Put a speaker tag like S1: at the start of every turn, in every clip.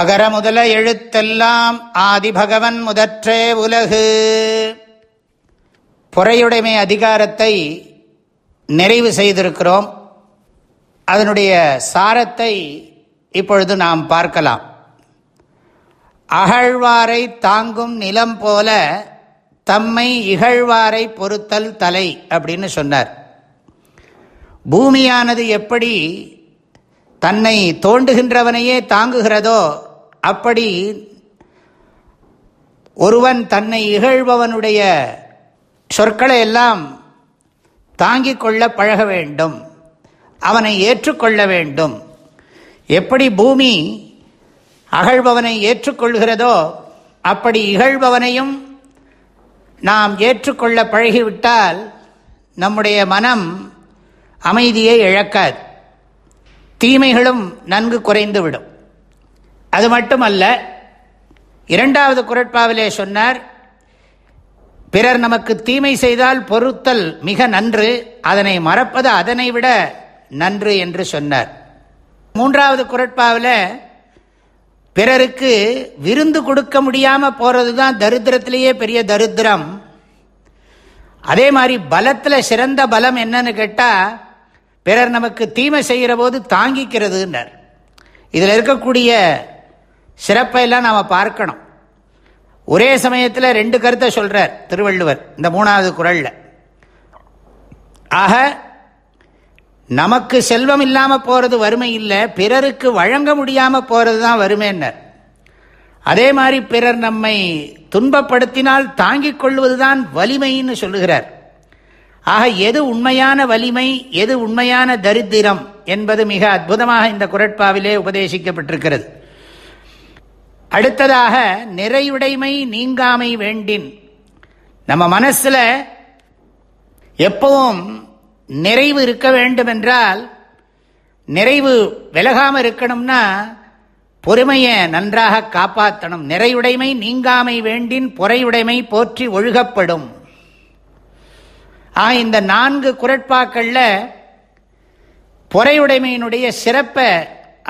S1: அகர முதல எழுத்தெல்லாம் ஆதிபகவன் முதற்றே உலகு பொறையுடைமை அதிகாரத்தை நிறைவு செய்திருக்கிறோம் அதனுடைய சாரத்தை இப்பொழுது நாம் பார்க்கலாம் அகழ்வாரை தாங்கும் நிலம் போல தம்மை இகழ்வாரை பொறுத்தல் தலை அப்படின்னு சொன்னார் பூமியானது எப்படி தன்னை தோண்டுகின்றவனையே தாங்குகிறதோ அப்படி ஒருவன் தன்னை இகழ்பவனுடைய சொற்களை எல்லாம் தாங்கிக் கொள்ள பழக வேண்டும் அவனை ஏற்றுக்கொள்ள வேண்டும் எப்படி பூமி அகழ்பவனை ஏற்றுக்கொள்கிறதோ அப்படி இகழ்பவனையும் நாம் ஏற்றுக்கொள்ள பழகிவிட்டால் நம்முடைய மனம் அமைதியை இழக்காது தீமைகளும் நன்கு குறைந்துவிடும் அது மட்டுமல்ல இரண்டாவது குரட்பாவிலே சொன்னார் பிறர் நமக்கு தீமை செய்தால் பொறுத்தல் மிக நன்று அதனை மறப்பது அதனை விட நன்று என்று சொன்னார் மூன்றாவது குரட்பாவில் பிறருக்கு விருந்து கொடுக்க முடியாமல் போகிறது தான் தரித்திரத்திலேயே பெரிய தரித்திரம் அதே மாதிரி பலத்தில் சிறந்த பலம் என்னன்னு கேட்டால் பிறர் நமக்கு தீமை செய்கிற போது தாங்கிக்கிறதுன்றார் இதில் இருக்கக்கூடிய சிறப்பை எல்லாம் நாம் பார்க்கணும் ஒரே சமயத்தில் ரெண்டு கருத்தை சொல்கிறார் திருவள்ளுவர் இந்த மூணாவது குரலில் ஆக நமக்கு செல்வம் இல்லாமல் போகிறது வறுமை இல்லை பிறருக்கு வழங்க முடியாமல் போகிறது தான் வறுமைன்னர் அதே மாதிரி பிறர் நம்மை துன்பப்படுத்தினால் தாங்கிக் கொள்வது தான் வலிமைன்னு சொல்லுகிறார் ஆக எது உண்மையான வலிமை எது உண்மையான தரித்திரம் என்பது மிக அற்புதமாக இந்த குரட்பாவிலே உபதேசிக்கப்பட்டிருக்கிறது அடுத்ததாக நிறையுடைமை நீங்காமை வேண்டின் நம்ம மனசில் எப்பவும் நிறைவு இருக்க வேண்டும் என்றால் நிறைவு விலகாமல் இருக்கணும்னா பொறுமையை நன்றாக காப்பாற்றணும் நிறையுடைமை நீங்காமை வேண்டின் பொறையுடைமை போற்றி ஒழுகப்படும் ஆக இந்த நான்கு குரட்பாக்களில் பொறையுடைமையினுடைய சிறப்பை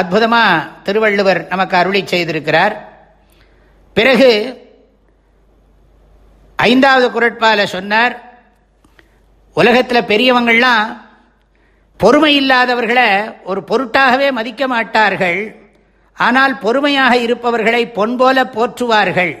S1: அற்புதமாக திருவள்ளுவர் நமக்கு அருளி செய்திருக்கிறார் பிறகு ஐந்தாவது குரட்பால சொன்னார் உலகத்தில் பெரியவங்கள்லாம் பொறுமை இல்லாதவர்களை ஒரு பொருட்டாகவே மதிக்க மாட்டார்கள் ஆனால் பொறுமையாக இருப்பவர்களை பொன்போல போற்றுவார்கள்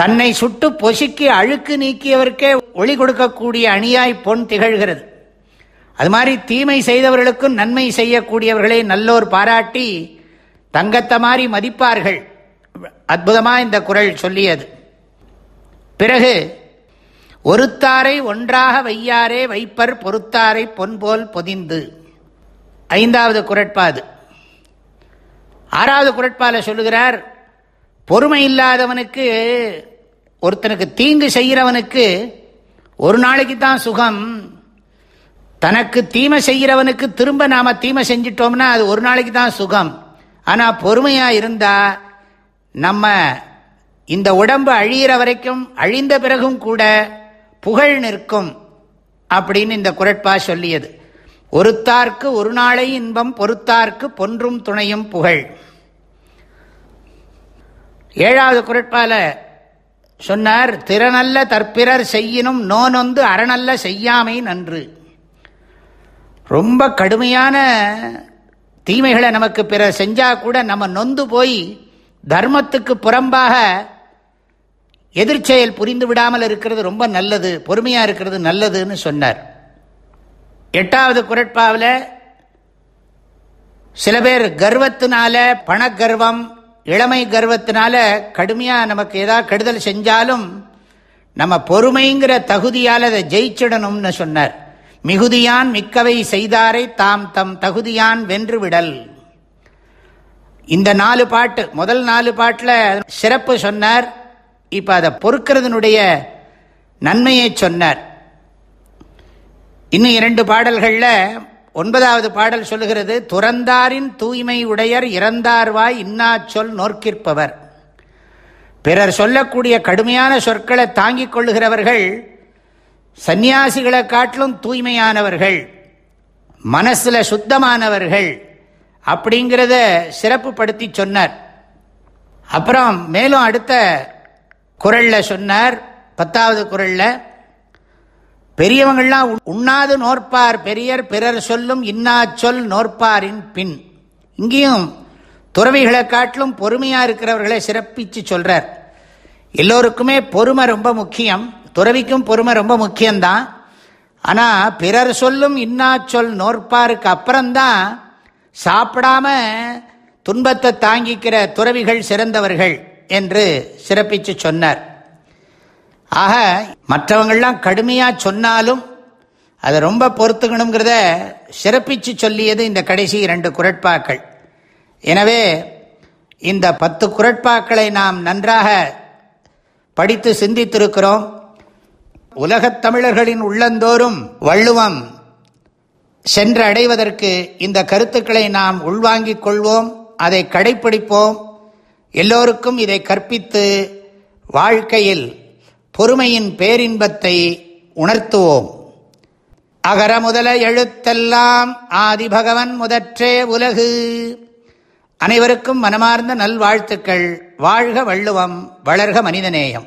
S1: தன்னை சுட்டு பொசுக்கி அழுக்கு நீக்கியவர்க்கே ஒளி கொடுக்கக்கூடிய அணியாய் பொன் திகழ்கிறது அது மாதிரி தீமை செய்தவர்களுக்கும் நன்மை செய்யக்கூடியவர்களை நல்லோர் பாராட்டி தங்கத்த மாதிரி மதிப்பார்கள் அற்புதமாக இந்த குரல் சொல்லியது பிறகு ஒருத்தாரை ஒன்றாக வையாரே வைப்பர் பொறுத்தாரை பொன்போல் பொதிந்து ஐந்தாவது குரட்பாது ஆறாவது குரட்பால சொல்லுகிறார் பொறுமை இல்லாதவனுக்கு ஒருத்தனுக்கு தீங்கு செய்கிறவனுக்கு ஒரு நாளைக்கு தான் சுகம் தனக்கு தீமை செய்கிறவனுக்கு திரும்ப நாம் தீமை செஞ்சிட்டோம்னா அது ஒரு நாளைக்கு தான் சுகம் ஆனால் பொறுமையாக இருந்தால் நம்ம இந்த உடம்பு அழியிற வரைக்கும் அழிந்த பிறகும் கூட புகழ் நிற்கும் அப்படின்னு இந்த குரட்பா சொல்லியது ஒருத்தார்க்கு ஒரு நாளை இன்பம் பொறுத்தார்க்கு பொன்றும் துணையும் புகழ் ஏழாவது குரட்பால சொன்னார் திறனல்ல தற்பிறர் செய்யினும் நோனொந்து அறநல்ல செய்யாமை நன்று ரொம்ப கடுமையான தீமைகளை நமக்கு பிற செஞ்சால் கூட நம்ம நொந்து போய் தர்மத்துக்கு புறம்பாக எதிர்ச்செயல் புரிந்து விடாமல் இருக்கிறது ரொம்ப நல்லது பொறுமையாக இருக்கிறது நல்லதுன்னு சொன்னார் எட்டாவது குரட்பாவில் சில பேர் கர்வத்தினால பணக்கர்வம் இளமை கர்வத்தினால கடுமையாக நமக்கு ஏதாவது கெடுதல் செஞ்சாலும் நம்ம பொறுமைங்கிற தகுதியால் அதை ஜெயிச்சிடணும்னு சொன்னார் மிகுதியான் மிக்கவை செய்தாரை தாம் தம் தகுதியான் வென்று விடல் இந்த நாலு பாட்டு முதல் நாலு பாட்டில் சிறப்பு சொன்னார் இப்போ அதை பொறுக்கிறதுனுடைய நன்மையை சொன்னார் இன்னும் இரண்டு பாடல்களில் ஒன்பதாவது பாடல் சொல்லுகிறது துறந்தாரின் தூய்மை உடையர் இறந்தார்வாய் இன்னா சொல் நோக்கிற்பவர் பிறர் சொல்லக்கூடிய கடுமையான சொற்களை தாங்கிக் கொள்ளுகிறவர்கள் சந்நியாசிகளை காட்டிலும் தூய்மையானவர்கள் மனசில் சுத்தமானவர்கள் அப்படிங்கிறத சிறப்புப்படுத்தி சொன்னார் அப்புறம் மேலும் அடுத்த குரலில் சொன்னார் பத்தாவது குரலில் பெரியவங்கள்லாம் உண்ணாது நோற்பார் பெரியர் பிறர் சொல்லும் இன்னா சொல் நோற்பாரின் பின் இங்கேயும் துறவிகளை காட்டிலும் பொறுமையாக இருக்கிறவர்களை சிறப்பித்து சொல்கிறார் எல்லோருக்குமே பொறுமை ரொம்ப முக்கியம் துறவிக்கும் பொறுமை ரொம்ப முக்கியம்தான் ஆனால் பிறர் சொல்லும் இன்னா சொல் நோற்பாருக்கு அப்புறம்தான் சாப்பிடாம துன்பத்தை தாங்கிக்கிற துறவிகள் சிறந்தவர்கள் என்று சிறப்பித்து சொன்னார் ஆக மற்றவங்கள்லாம் கடுமையாக சொன்னாலும் அதை ரொம்ப பொறுத்துக்கணுங்கிறத சிறப்பித்து சொல்லியது இந்த கடைசி இரண்டு குரட்பாக்கள் எனவே இந்த பத்து குரட்பாக்களை நாம் நன்றாக படித்து சிந்தித்திருக்கிறோம் உலகத் தமிழர்களின் உள்ளந்தோறும் வள்ளுவம் சென்று அடைவதற்கு இந்த கருத்துக்களை நாம் உள்வாங்கிக் கொள்வோம் அதை கடைப்பிடிப்போம் எல்லோருக்கும் இதை கற்பித்து வாழ்க்கையில் பொறுமையின் பேரின்பத்தை உணர்த்துவோம் அகர முதல எழுத்தெல்லாம் ஆதிபகவன் முதற்றே உலகு அனைவருக்கும் மனமார்ந்த நல்வாழ்த்துக்கள் வாழ்க வள்ளுவம் வளர்க மனிதநேயம்